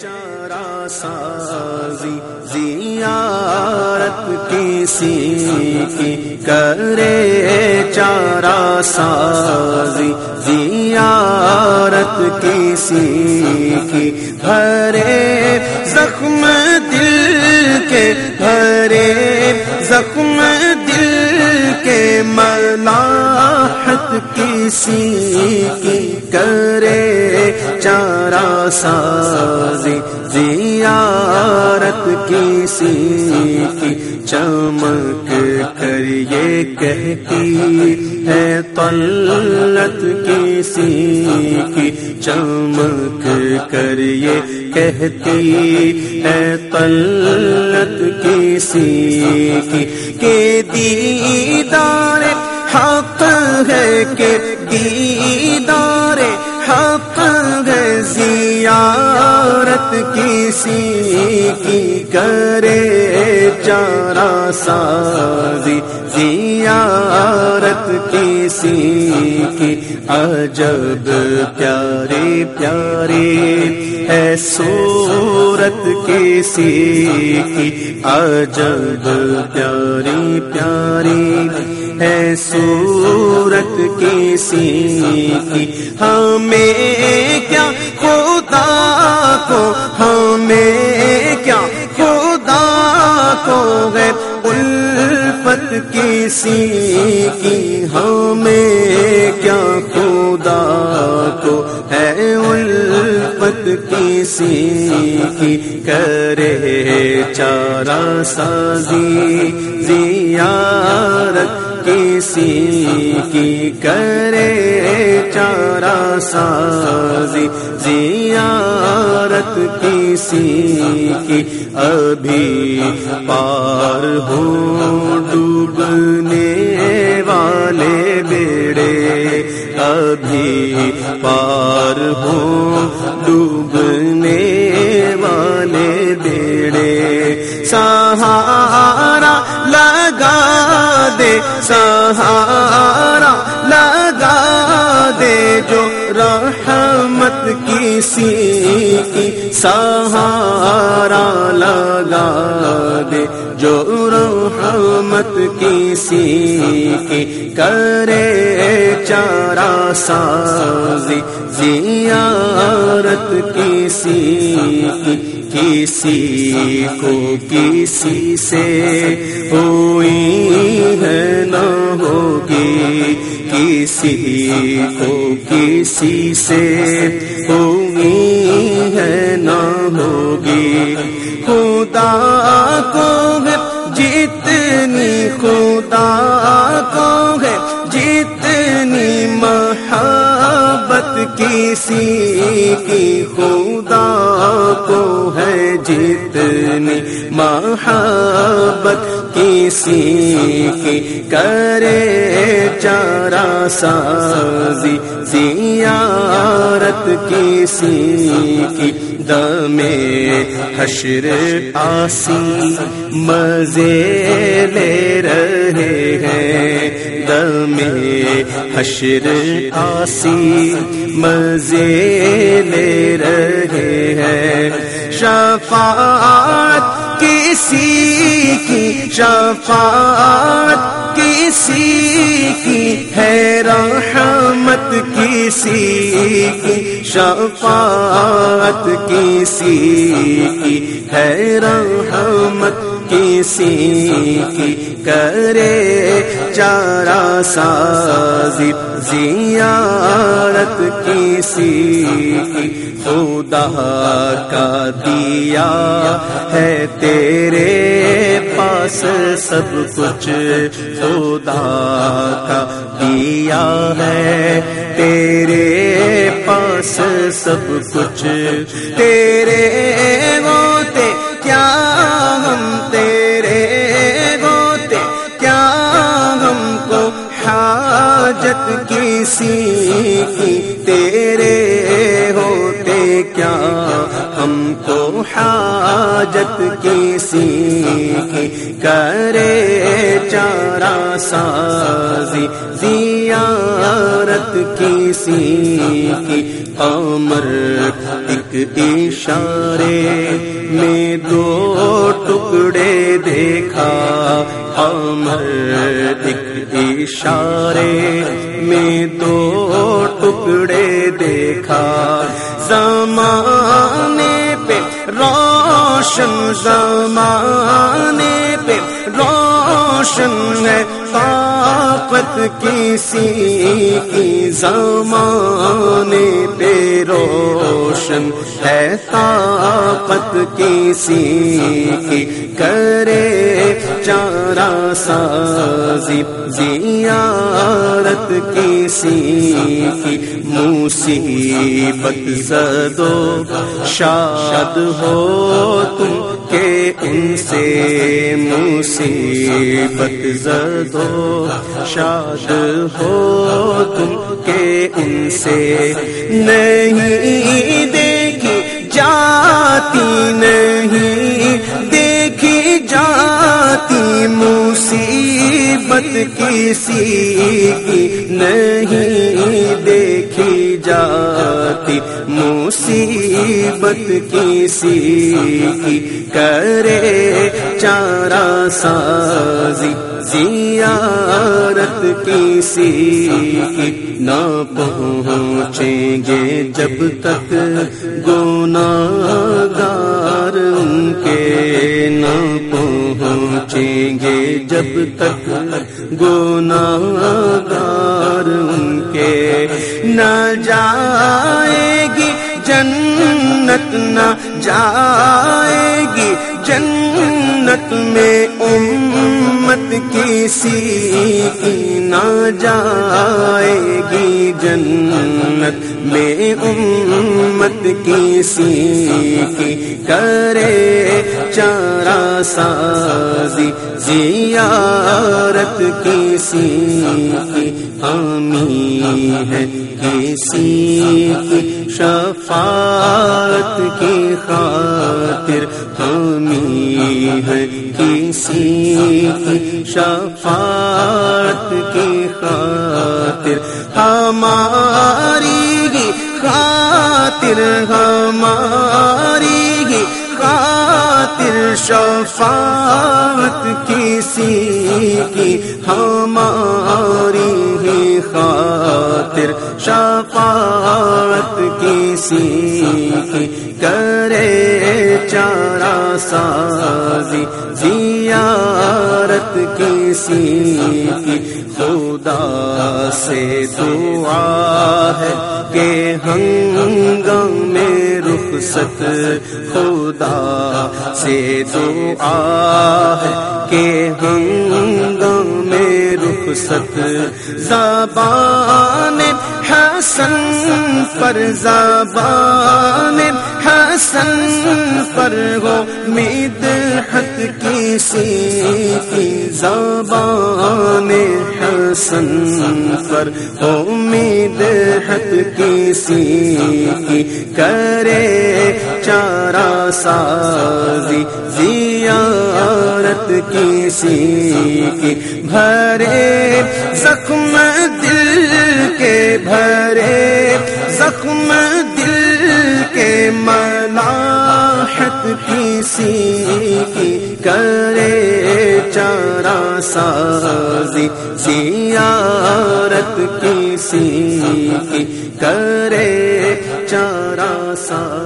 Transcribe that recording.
چارا سازی زیارت کسی کی کرے چارا سازی زیارت کسی کی بھرے کسی کی کرے چارا سازی، زیارت کسی کی چمک کر یہ کہتی ہے طلت کسی کی چمک کر یہ کہتی ہے طلت کسی کی، کہ دیدار ہے کہ دیدار حق ہے زیارت کسی کی کرے چارا سازی زیارت کسی کی عجب پیاری پیاری ہے صورت کسی کی عجب پیاری پیاری ہے صورت کسی کی؟ ہمیں کیا خدا کو، ہمیں کیا خدا کو ہے؟ الفت کسی کی، ہمیں کیا خدا کو ہے؟ الفت کسی کی کرے چارا سازی، زیارت کسی کی کرے چارا سازی، زیارت کسی کی ابھی پار ہو ڈوبنے والے بیڑے ابھی پار ہو ڈوبنے والے بیڑے، سہارا سہارا لگا دے جو رحمت کسی کی سہارا لگا دے جو رحمت کسی کی کرے چارا سازی زیارت کسی کی کسی کو کسی سے ہوئی ہے نہ ہوگی کسی کو کسی سے ہوئی ہے نہ ہوگی خدا کو ہے جتنی، خدا کو ہے جتنی محبت کسی کی خدا کسی کی کرے چارا سازی، زیارت کسی کی دم حشر آسی مزے لے رہے ہیں۔ دم حشر آسی مزے لے رہے ہیں۔ شفاعت کسی کی شفاعت کسی کی ہے رحمت کسی کی شفاعت کسی کی ہے رحمت کسی کی کرے چارا سازی زیارت کسی کی خدا کا دیا ہے تیرے پاس سب کچھ خدا کا دیا ہے تیرے پاس سب کچھ تیرے ہوتے کسی تیرے ہوتے کیا؟ ہم کو حاجت کسی کی کرے چارا سازی، زیارت کسی کی قمر، ایک اشارے میں دو ٹکڑے دیکھا۔ امر ایک اشارے میں دو ٹکڑے دیکھا۔ زمانے پہ روشن، زمانے پہ روشن ہے طاقت کسی کی۔ زمانے پہ روشن ہے طاقت کسی کی۔ کرے چارا سازی، زیارت کسی کی مصیبت زدو شاد ہو تم کہ ان سے مصیبت زدو شاد ہو تم کہ ان سے نہیں دیکھی جاتی نہیں مصیبت کسی کی نہیں دیکھی جاتی، مصیبت کسی کی کرے چارا سازی، زیارت کسی کی نہ پہنچیں گے جب تک گونا جب تک گونا گار ان کے نہ جائے گی، جنت نہ جائے گی، جنت میں امت کسی کی نہ جائے گی جنت میں امت کسی کی کرے چارا سازی زیارت کسی کی ہمی ہے کسی کی شفاعت کی خاطر ہمی ہے کسی شفاعت کی خاطر، ہماری ہی خاطر، ہماری ہی خاطر، شفاعت کسی کی، ہماری ہی خاطر، شفاعت کسی کی، کرے چارا سازی کسی کی خدا سے دعا ہے کہ ہنگام میں رخصت خدا سے دعا ہے کہ ہنگام میں رخصت زبان حسن پر زبان حسن پر ہو مدحت کسی کی زبان حسن پر امید حق کسی کی کرے چارا سازی، زیارت کسی کی، بھرے زخم کی کرے چارا سازی زیارت کسی کی کرے چارا سازی۔